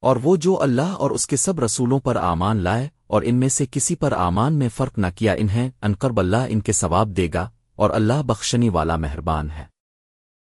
اور وہ جو اللہ اور اس کے سب رسولوں پر آمان لائے اور ان میں سے کسی پر آمان میں فرق نہ کیا انہیں، انقرب اللہ ان کے ثواب دے گا اور اللہ بخشنی والا مہربان ہے۔